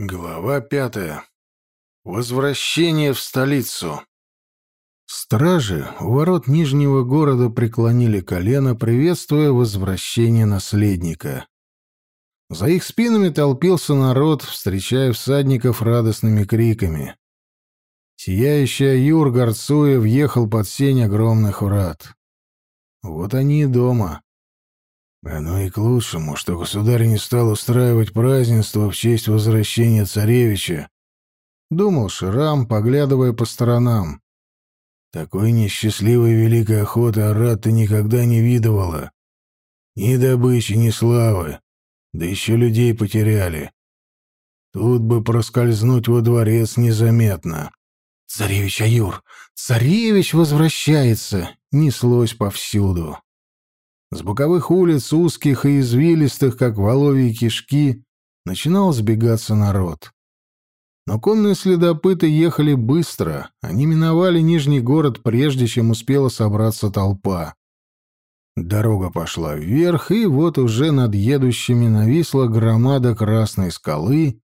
Глава пятая. Возвращение в столицу. Стражи у ворот Нижнего города преклонили колено, приветствуя возвращение наследника. За их спинами толпился народ, встречая всадников радостными криками. Сияющий Аюр, горцуя, въехал под сень огромных врат. Вот они и дома. Оно и к лучшему, что государь не стал устраивать празднество в честь возвращения царевича, думал Ширам, поглядывая по сторонам. Такой несчастливой великой охоты Арат ты никогда не видывала. Ни добычи, ни славы. Да еще людей потеряли. Тут бы проскользнуть во дворец незаметно. «Царевич Аюр! Царевич возвращается!» неслось повсюду. С боковых улиц, узких и извилистых, как воловьи кишки, начинал сбегаться народ. Но конные следопыты ехали быстро, они миновали Нижний город, прежде чем успела собраться толпа. Дорога пошла вверх, и вот уже над едущими нависла громада Красной скалы,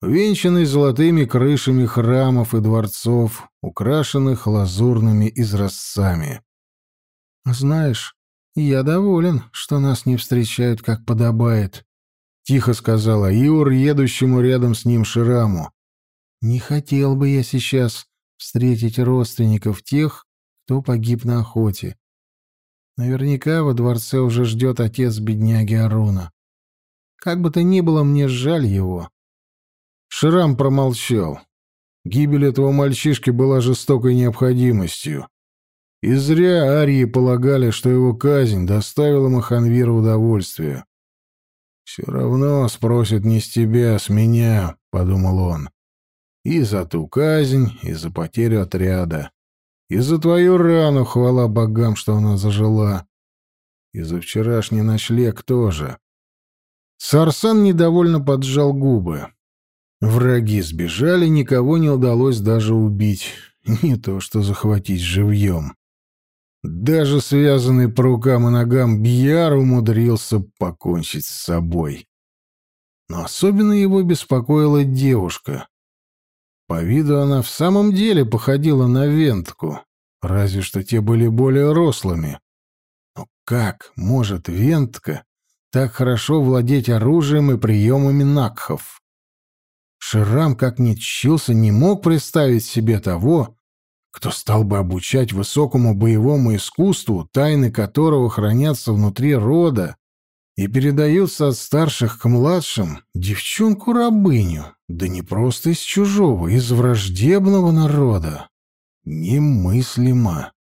венчанной золотыми крышами храмов и дворцов, украшенных лазурными изразцами. «Знаешь, «Я доволен, что нас не встречают, как подобает», — тихо сказала Иор, едущему рядом с ним Шираму. «Не хотел бы я сейчас встретить родственников тех, кто погиб на охоте. Наверняка во дворце уже ждет отец бедняги Аруна. Как бы то ни было, мне жаль его». Ширам промолчал. Гибель этого мальчишки была жестокой необходимостью. И зря арии полагали, что его казнь доставила Маханвиру удовольствие. «Все равно спросят не с тебя, а с меня», — подумал он. «И за ту казнь, и за потерю отряда. И за твою рану, хвала богам, что она зажила. И за вчерашний ночлег тоже». Сарсан недовольно поджал губы. Враги сбежали, никого не удалось даже убить, не то что захватить живьем. Даже связанный по рукам и ногам Бьяр умудрился покончить с собой. Но особенно его беспокоила девушка. По виду она в самом деле походила на вентку, разве что те были более рослыми. Но как может вентка так хорошо владеть оружием и приемами накхов? Ширам, как ни чился, не мог представить себе того, кто стал бы обучать высокому боевому искусству, тайны которого хранятся внутри рода и передаются от старших к младшим, девчонку-рабыню, да не просто из чужого, из враждебного народа. Немыслимо.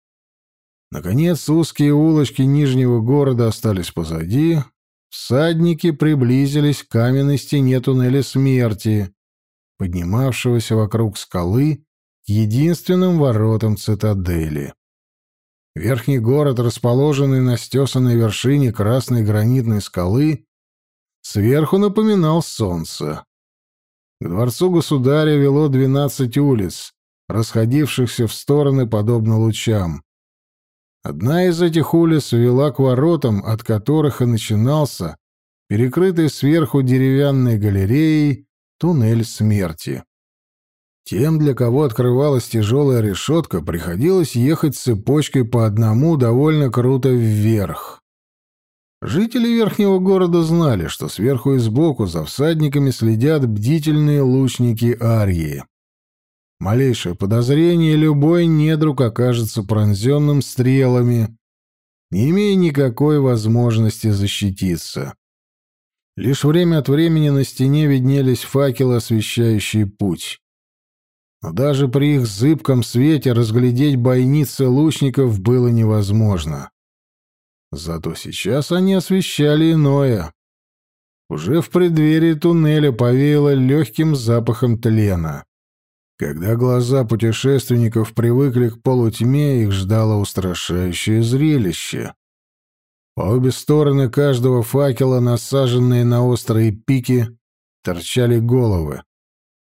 Наконец, узкие улочки Нижнего города остались позади, всадники приблизились к каменной стене туннеля смерти, поднимавшегося вокруг скалы, единственным воротам цитадели. Верхний город, расположенный на стесанной вершине красной гранитной скалы, сверху напоминал солнце. К дворцу государя вело двенадцать улиц, расходившихся в стороны подобно лучам. Одна из этих улиц вела к воротам, от которых и начинался, перекрытый сверху деревянной галереей, туннель смерти. Тем, для кого открывалась тяжелая решетка, приходилось ехать цепочкой по одному довольно круто вверх. Жители верхнего города знали, что сверху и сбоку за всадниками следят бдительные лучники Арии. Малейшее подозрение, любой недруг окажется пронзенным стрелами, не имея никакой возможности защититься. Лишь время от времени на стене виднелись факелы, освещающие путь но даже при их зыбком свете разглядеть бойницы лучников было невозможно. Зато сейчас они освещали иное. Уже в преддверии туннеля повеяло легким запахом тлена. Когда глаза путешественников привыкли к полутьме, их ждало устрашающее зрелище. По обе стороны каждого факела, насаженные на острые пики, торчали головы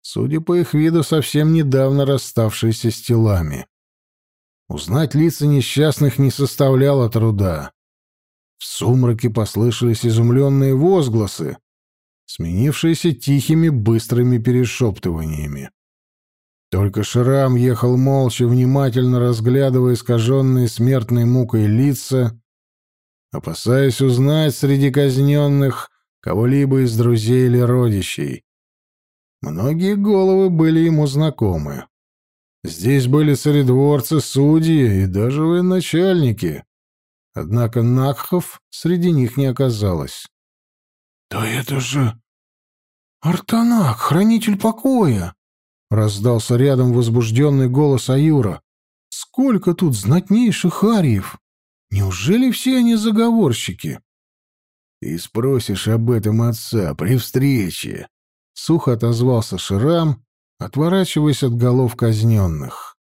судя по их виду, совсем недавно расставшиеся с телами. Узнать лица несчастных не составляло труда. В сумраке послышались изумленные возгласы. сменившееся тихими быстрыми перешептываниями. Только Шрам ехал молча, внимательно разглядывая искаженные смертной мукой лица, опасаясь узнать среди казненных кого-либо из друзей или родичей. Многие головы были ему знакомы. Здесь были царедворцы, судьи и даже военачальники. Однако Накхов среди них не оказалось. «Да это же Артанак, хранитель покоя!» — раздался рядом возбужденный голос Аюра. «Сколько тут знатнейших ариев! Неужели все они заговорщики?» «Ты спросишь об этом отца при встрече», — сухо отозвался Ширам, отворачиваясь от голов казненных.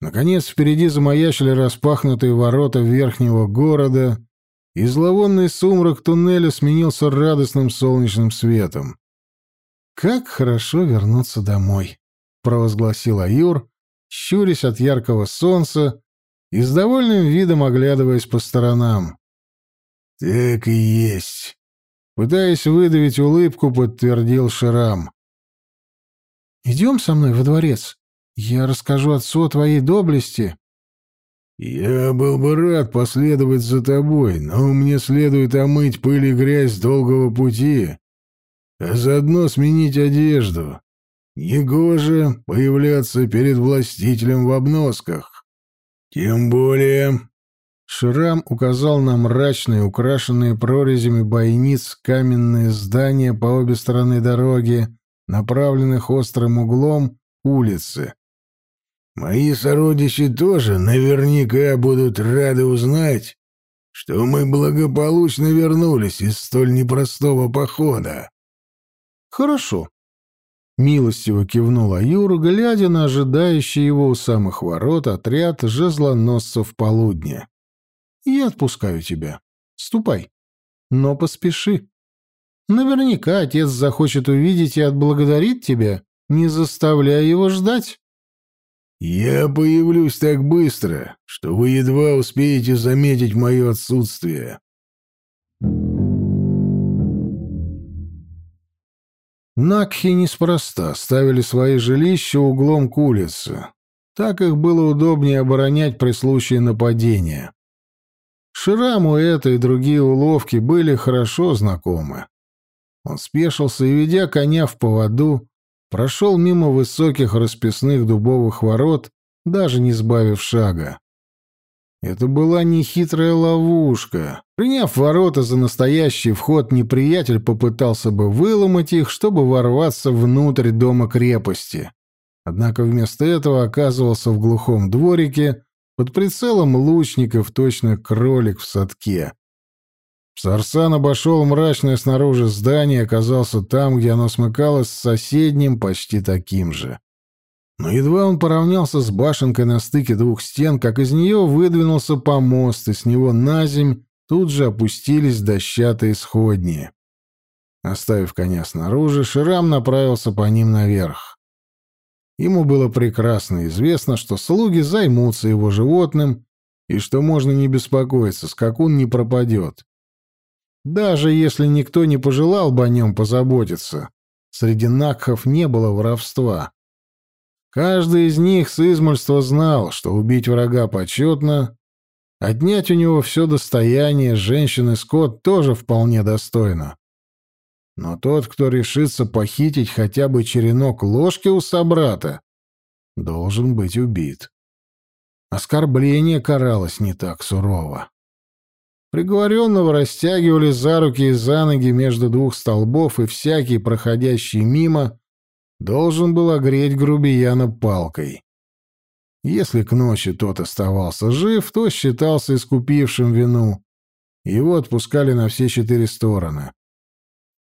Наконец впереди замаячили распахнутые ворота верхнего города, и зловонный сумрак туннеля сменился радостным солнечным светом. «Как хорошо вернуться домой», — провозгласил Аюр, щурясь от яркого солнца и с довольным видом оглядываясь по сторонам. «Так и есть», — пытаясь выдавить улыбку, подтвердил Ширам. «Идем со мной во дворец. Я расскажу отцу о твоей доблести». «Я был бы рад последовать за тобой, но мне следует омыть пыль и грязь долгого пути, а заодно сменить одежду. Негоже появляться перед властителем в обносках. Тем более...» Шрам указал на мрачные, украшенные прорезями бойниц каменные здания по обе стороны дороги, направленных острым углом улицы. «Мои сородичи тоже наверняка будут рады узнать, что мы благополучно вернулись из столь непростого похода». «Хорошо», — милостиво кивнула Юра, глядя на ожидающий его у самых ворот отряд жезлоносцев полудня. «Я отпускаю тебя. Ступай. Но поспеши». Наверняка отец захочет увидеть и отблагодарить тебя, не заставляя его ждать. Я появлюсь так быстро, что вы едва успеете заметить мое отсутствие. Накхи неспроста ставили свои жилища углом к улице. Так их было удобнее оборонять при случае нападения. Шираму это и другие уловки были хорошо знакомы. Он спешился и, ведя коня в поводу, прошел мимо высоких расписных дубовых ворот, даже не сбавив шага. Это была нехитрая ловушка. Приняв ворота за настоящий вход, неприятель попытался бы выломать их, чтобы ворваться внутрь дома крепости. Однако вместо этого оказывался в глухом дворике под прицелом лучников точно кролик в садке. Сарсан обошел мрачное снаружи здание и оказался там, где оно смыкалось с соседним, почти таким же. Но едва он поравнялся с башенкой на стыке двух стен, как из нее выдвинулся помост, и с него на земь тут же опустились дощатые сходни. Оставив коня снаружи, Ширам направился по ним наверх. Ему было прекрасно известно, что слуги займутся его животным, и что можно не беспокоиться, скакун не пропадет. Даже если никто не пожелал бы о нем позаботиться, среди накхов не было воровства. Каждый из них с измольства знал, что убить врага почетно, отнять у него все достояние женщины скот тоже вполне достойно. Но тот, кто решится похитить хотя бы черенок ложки у собрата, должен быть убит. Оскорбление каралось не так сурово. Приговоренного растягивали за руки и за ноги между двух столбов, и всякий, проходящий мимо, должен был огреть грубияна палкой. Если к ночи тот оставался жив, то считался искупившим вину. Его отпускали на все четыре стороны.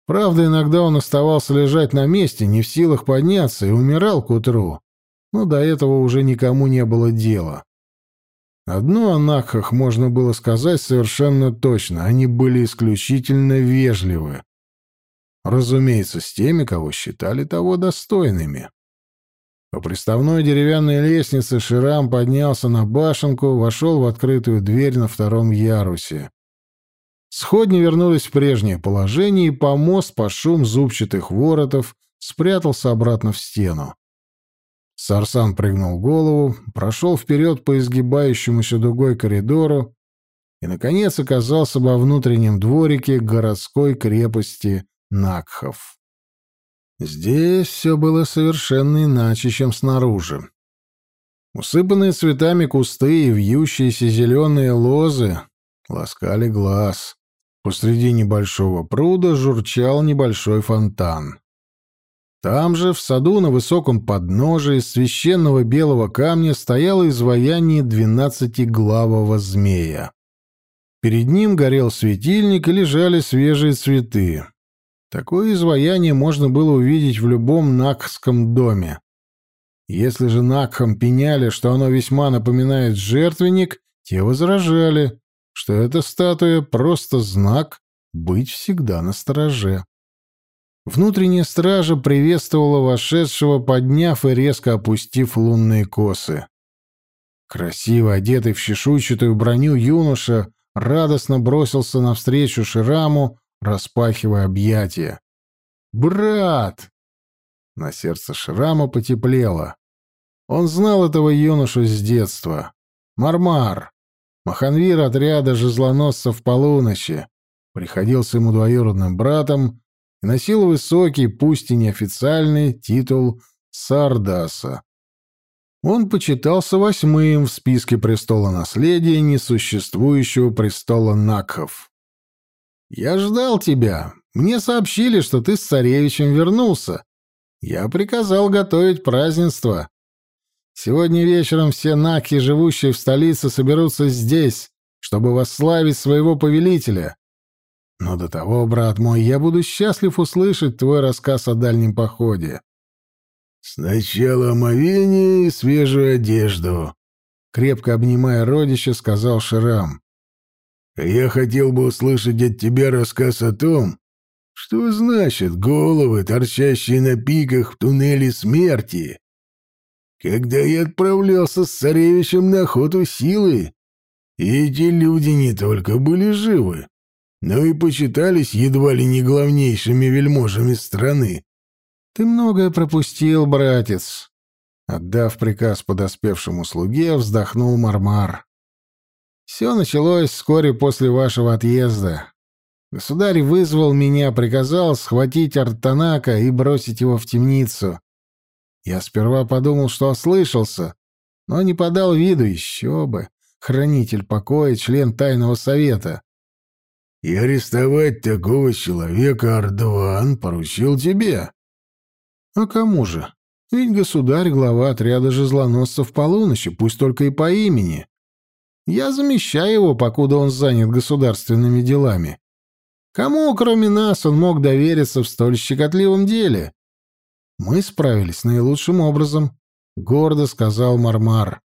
Правда, иногда он оставался лежать на месте, не в силах подняться, и умирал к утру. Но до этого уже никому не было дела. Одно о Накхах можно было сказать совершенно точно. Они были исключительно вежливы. Разумеется, с теми, кого считали того достойными. По приставной деревянной лестнице Ширам поднялся на башенку, вошел в открытую дверь на втором ярусе. Сходни вернулись в прежнее положение, и помост по шум зубчатых воротов спрятался обратно в стену. Сарсан прыгнул голову, прошел вперед по изгибающемуся дугой коридору и, наконец, оказался во внутреннем дворике городской крепости Накхов. Здесь все было совершенно иначе, чем снаружи. Усыпанные цветами кусты и вьющиеся зеленые лозы ласкали глаз. Посреди небольшого пруда журчал небольшой фонтан. Там же, в саду на высоком подножии священного белого камня стояло изваяние двенадцатиглавого змея. Перед ним горел светильник и лежали свежие цветы. Такое изваяние можно было увидеть в любом Накхском доме. Если же Накхам пеняли, что оно весьма напоминает жертвенник, те возражали, что эта статуя просто знак быть всегда на стороже. Внутренняя стража приветствовала вошедшего, подняв и резко опустив лунные косы. Красиво одетый в чешуйчатую броню юноша радостно бросился навстречу Шираму, распахивая объятия. «Брат!» На сердце Шрама потеплело. Он знал этого юношу с детства. Мармар, Маханвир отряда жезлоносцев полуночи, приходился ему двоюродным братом и носил высокий, пусть и неофициальный, титул Сардаса. Он почитался восьмым в списке престола наследия несуществующего престола Накхов. «Я ждал тебя. Мне сообщили, что ты с царевичем вернулся. Я приказал готовить празднество. Сегодня вечером все наки, живущие в столице, соберутся здесь, чтобы восславить своего повелителя. Но до того, брат мой, я буду счастлив услышать твой рассказ о дальнем походе. Сначала омовение и свежую одежду, крепко обнимая родича, сказал Шрам. Я хотел бы услышать от тебя рассказ о том, что значит головы, торчащие на пиках в туннеле смерти, когда я отправлялся с царевичем на охоту силы, эти люди не только были живы, но и почитались едва ли не главнейшими вельможами страны. Ты многое пропустил, братец. Отдав приказ подоспевшему слуге, вздохнул Мармар. Все началось вскоре после вашего отъезда. Государь вызвал меня, приказал схватить Артанака и бросить его в темницу. Я сперва подумал, что ослышался, но не подал виду еще бы. Хранитель покоя, член тайного совета. И арестовать такого человека Ардуан поручил тебе. А кому же? Ведь государь — глава отряда жезлоносцев полуночи, пусть только и по имени. Я замещаю его, покуда он занят государственными делами. Кому, кроме нас, он мог довериться в столь щекотливом деле? Мы справились наилучшим образом, гордо сказал Мармар.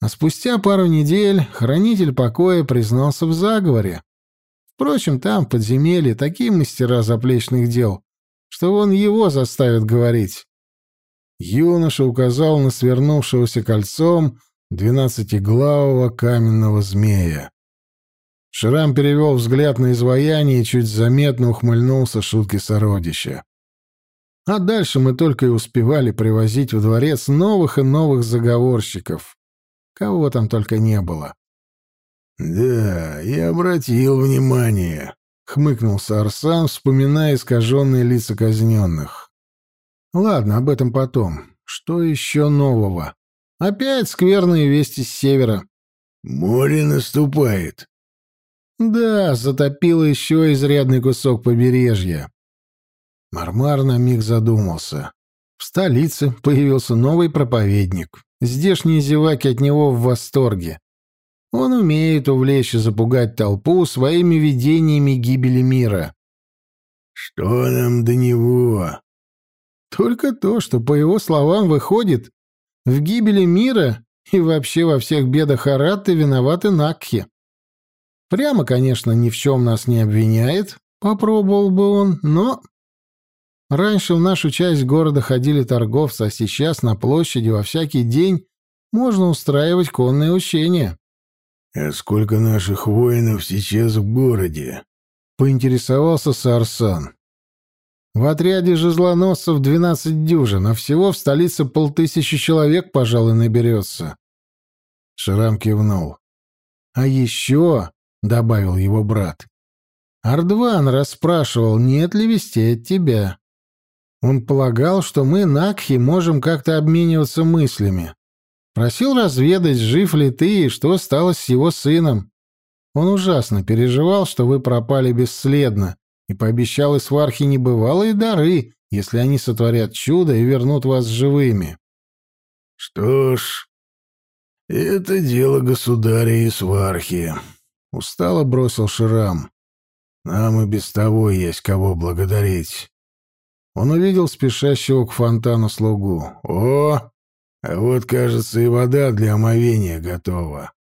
А спустя пару недель хранитель покоя признался в заговоре. Впрочем, там, в подземелье, такие мастера заплечных дел, что он его заставит говорить. Юноша указал на свернувшегося кольцом двенадцатиглавого каменного змея. Шрам перевел взгляд на изваяние и чуть заметно ухмыльнулся шутки сородища. А дальше мы только и успевали привозить в дворец новых и новых заговорщиков. Кого там только не было. «Да, я обратил внимание», — хмыкнулся Арсан, вспоминая искаженные лица казненных. «Ладно, об этом потом. Что еще нового? Опять скверные вести с севера». «Море наступает». «Да, затопило еще изрядный кусок побережья. Мармар на миг задумался. В столице появился новый проповедник. Здешние зеваки от него в восторге. Он умеет увлечь и запугать толпу своими видениями гибели мира. «Что нам до него?» Только то, что, по его словам, выходит, в гибели мира и вообще во всех бедах Аратты виноваты Накхи. Прямо, конечно, ни в чем нас не обвиняет, попробовал бы он, но Раньше в нашу часть города ходили торговцы, а сейчас на площади во всякий день можно устраивать конные учения. «А сколько наших воинов сейчас в городе?» — поинтересовался Сарсан. «В отряде жезлоносцев двенадцать дюжин, а всего в столице полтысячи человек, пожалуй, наберется». Шрам кивнул. «А еще», — добавил его брат, — «Ардван расспрашивал, нет ли вестей от тебя. Он полагал, что мы, Накхи, можем как-то обмениваться мыслями. Просил разведать, жив ли ты и что стало с его сыном. Он ужасно переживал, что вы пропали бесследно, и пообещал Исвархе небывалые дары, если они сотворят чудо и вернут вас живыми. — Что ж, это дело государя Исвархи, — устало бросил Ширам. — Нам и без того есть кого благодарить. Он увидел спешащего к фонтану слугу. «О, а вот, кажется, и вода для омовения готова.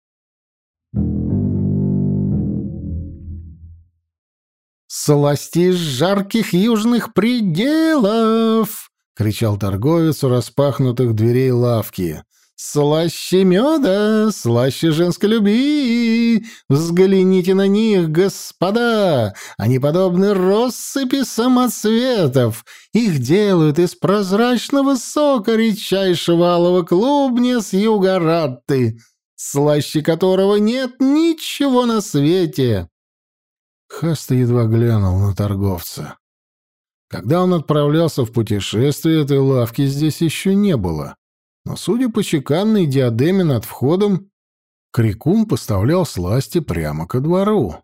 «Сласти из жарких южных пределов!» — кричал торговец у распахнутых дверей лавки. «Слаще меда, слаще женской любви! Взгляните на них, господа! Они подобны россыпи самоцветов! Их делают из прозрачного сока редчайшего алого клубня с юга Ратты, слаще которого нет ничего на свете!» Хаста едва глянул на торговца. Когда он отправлялся в путешествие, этой лавки здесь еще не было но, судя по чеканной диадеме над входом, Крикун поставлял сласти прямо ко двору.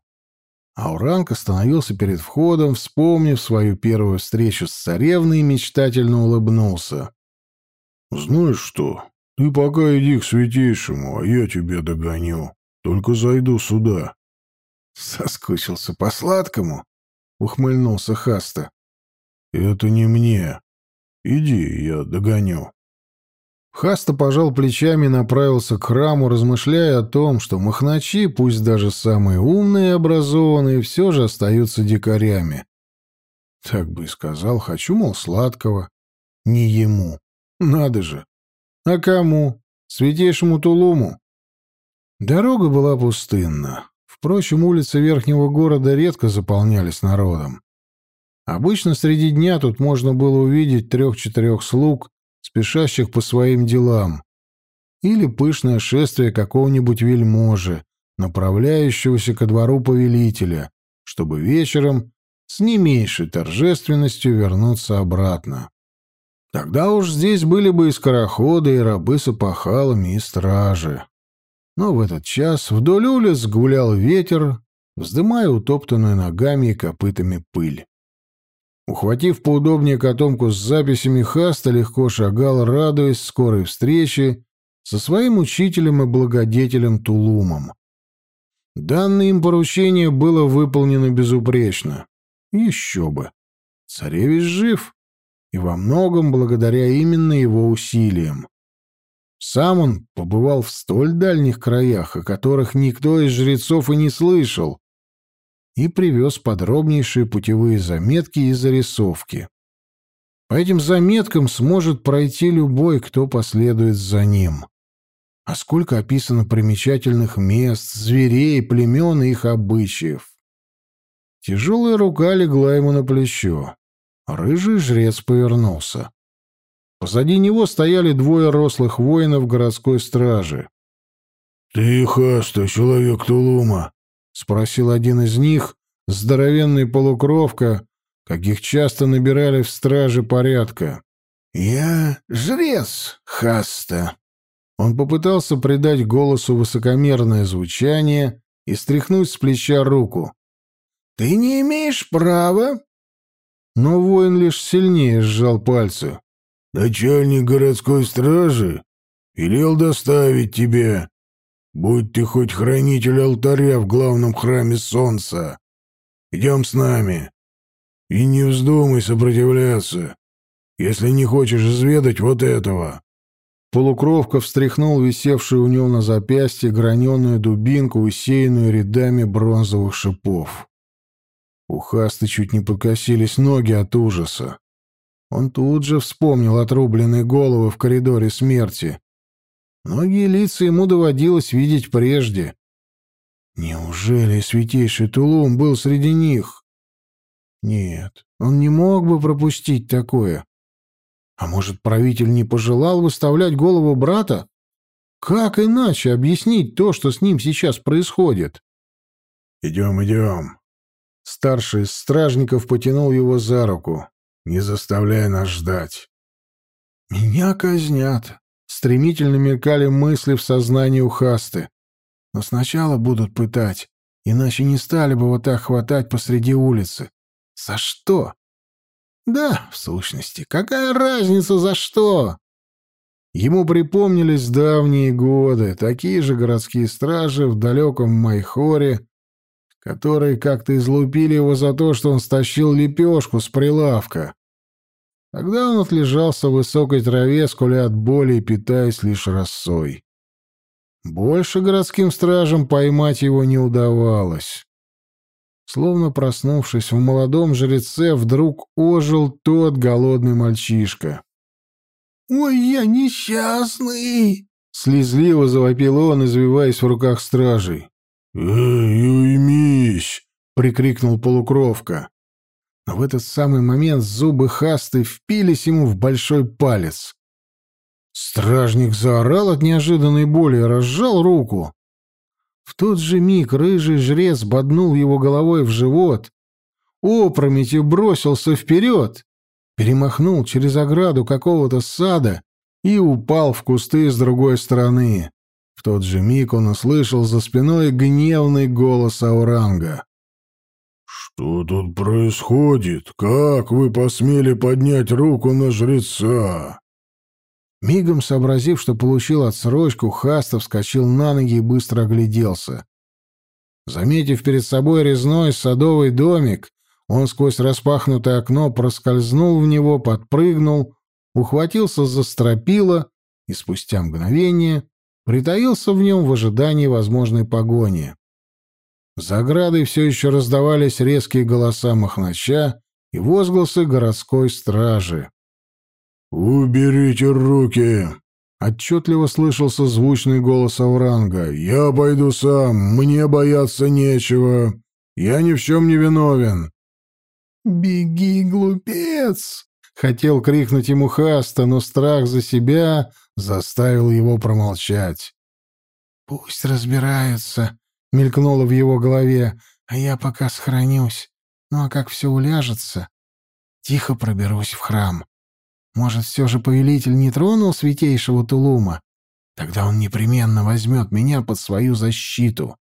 Ауранг остановился перед входом, вспомнив свою первую встречу с царевной и мечтательно улыбнулся. «Знаешь что, ты пока иди к святейшему, а я тебя догоню. Только зайду сюда». «Соскучился по сладкому?» — ухмыльнулся Хаста. «Это не мне. Иди, я догоню». Хаста пожал плечами и направился к храму, размышляя о том, что махначи, пусть даже самые умные и образованные, все же остаются дикарями. Так бы и сказал, хочу, мол, сладкого. Не ему. Надо же. А кому? Святейшему Тулуму. Дорога была пустынна. Впрочем, улицы верхнего города редко заполнялись народом. Обычно среди дня тут можно было увидеть трех-четырех слуг, спешащих по своим делам, или пышное шествие какого-нибудь вельможи, направляющегося ко двору повелителя, чтобы вечером с не меньшей торжественностью вернуться обратно. Тогда уж здесь были бы и скороходы, и рабы с опахалами, и стражи. Но в этот час вдоль улиц гулял ветер, вздымая утоптанную ногами и копытами пыль. Ухватив поудобнее котомку с записями, Хаста легко шагал, радуясь скорой встрече со своим учителем и благодетелем Тулумом. Данное им поручение было выполнено безупречно. Еще бы. Царевич жив, и во многом благодаря именно его усилиям. Сам он побывал в столь дальних краях, о которых никто из жрецов и не слышал, и привез подробнейшие путевые заметки и зарисовки. По этим заметкам сможет пройти любой, кто последует за ним. А сколько описано примечательных мест, зверей, племен и их обычаев. Тяжелая рука легла ему на плечо. Рыжий жрец повернулся. Позади него стояли двое рослых воинов городской стражи. — Ты, Хаста, человек Тулума, — спросил один из них, здоровенный полукровка, каких часто набирали в страже порядка. «Я жрец, Хаста». Он попытался придать голосу высокомерное звучание и стряхнуть с плеча руку. «Ты не имеешь права». Но воин лишь сильнее сжал пальцы. «Начальник городской стражи велел доставить тебя. Будь ты хоть хранитель алтаря в главном храме солнца. Идем с нами. И не вздумай сопротивляться, если не хочешь изведать вот этого». Полукровка встряхнул висевшую у него на запястье граненую дубинку, усеянную рядами бронзовых шипов. У Хасты чуть не подкосились ноги от ужаса. Он тут же вспомнил отрубленные головы в коридоре смерти. Многие лица ему доводилось видеть прежде. Неужели святейший Тулум был среди них? Нет, он не мог бы пропустить такое. А может, правитель не пожелал выставлять голову брата? Как иначе объяснить то, что с ним сейчас происходит? «Идем, идем». Старший из стражников потянул его за руку. «Не заставляй нас ждать». «Меня казнят», — стремительно мелькали мысли в сознании у Хасты. «Но сначала будут пытать, иначе не стали бы вот так хватать посреди улицы. За что?» Да, в сущности, какая разница за что? Ему припомнились давние годы, такие же городские стражи в далеком Майхоре, которые как-то излупили его за то, что он стащил лепешку с прилавка. Тогда он отлежался в высокой траве, скуля от боли и питаясь лишь росой. Больше городским стражам поймать его не удавалось. Словно проснувшись в молодом жреце, вдруг ожил тот голодный мальчишка. «Ой, я несчастный!» — слезливо завопил он, извиваясь в руках стражей. «Эй, уймись!» — прикрикнул полукровка. Но в этот самый момент зубы Хасты впились ему в большой палец. Стражник заорал от неожиданной боли и разжал руку. В тот же миг рыжий жрец боднул его головой в живот, опрометью бросился вперед, перемахнул через ограду какого-то сада и упал в кусты с другой стороны. В тот же миг он услышал за спиной гневный голос Ауранга. «Что тут происходит? Как вы посмели поднять руку на жреца?» Мигом сообразив, что получил отсрочку, Хастов вскочил на ноги и быстро огляделся. Заметив перед собой резной садовый домик, он сквозь распахнутое окно проскользнул в него, подпрыгнул, ухватился за стропила и спустя мгновение притаился в нем в ожидании возможной погони. За оградой все еще раздавались резкие голоса Махнача и возгласы городской стражи. «Уберите руки!» — отчетливо слышался звучный голос Ауранга. «Я пойду сам, мне бояться нечего. Я ни в чем не виновен». «Беги, глупец!» — хотел крикнуть ему Хаста, но страх за себя заставил его промолчать. «Пусть разбираются», — мелькнуло в его голове, — «а я пока сохранюсь. Ну а как все уляжется, тихо проберусь в храм». Может, все же повелитель не тронул святейшего Тулума? Тогда он непременно возьмет меня под свою защиту. —